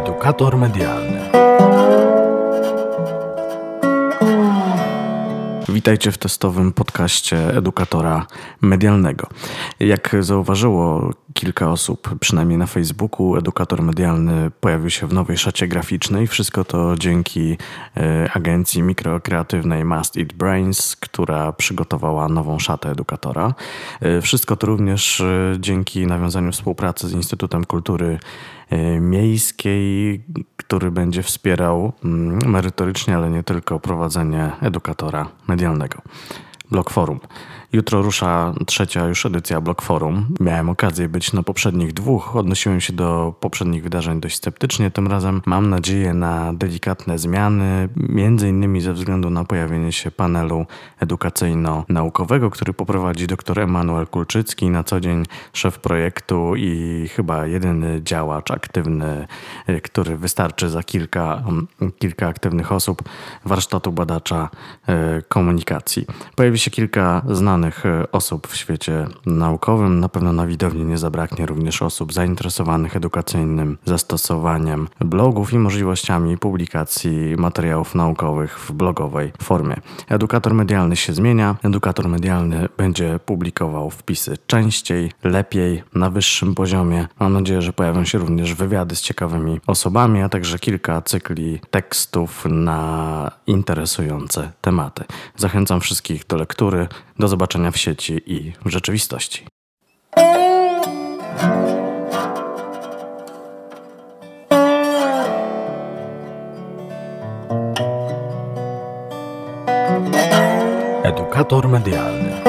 Edukator medialny. Witajcie w testowym podcaście edukatora medialnego. Jak zauważyło kilka osób, przynajmniej na Facebooku, edukator medialny pojawił się w nowej szacie graficznej. Wszystko to dzięki e, agencji mikrokreatywnej Must Eat Brains, która przygotowała nową szatę edukatora. E, wszystko to również e, dzięki nawiązaniu współpracy z Instytutem Kultury Miejskiej, który będzie wspierał mm, merytorycznie, ale nie tylko prowadzenie edukatora medialnego. Blog Forum. Jutro rusza trzecia już edycja Blog Forum. Miałem okazję być na poprzednich dwóch. Odnosiłem się do poprzednich wydarzeń dość sceptycznie. Tym razem mam nadzieję na delikatne zmiany, między innymi ze względu na pojawienie się panelu edukacyjno-naukowego, który poprowadzi dr Emanuel Kulczycki, na co dzień szef projektu i chyba jedyny działacz aktywny, który wystarczy za kilka, kilka aktywnych osób warsztatu badacza e, komunikacji. Pojawi się kilka znanych zainteresowanych e, osób w świecie naukowym. Na pewno na widowni nie zabraknie również osób zainteresowanych edukacyjnym zastosowaniem blogów i możliwościami publikacji materiałów naukowych w blogowej formie. Edukator medialny się zmienia. Edukator medialny będzie publikował wpisy częściej, lepiej, na wyższym poziomie. Mam nadzieję, że pojawią się również wywiady z ciekawymi osobami, a także kilka cykli tekstów na interesujące tematy. Zachęcam wszystkich do lektury. Do zobaczenia w sieci i w rzeczywistości. Edukator medialny.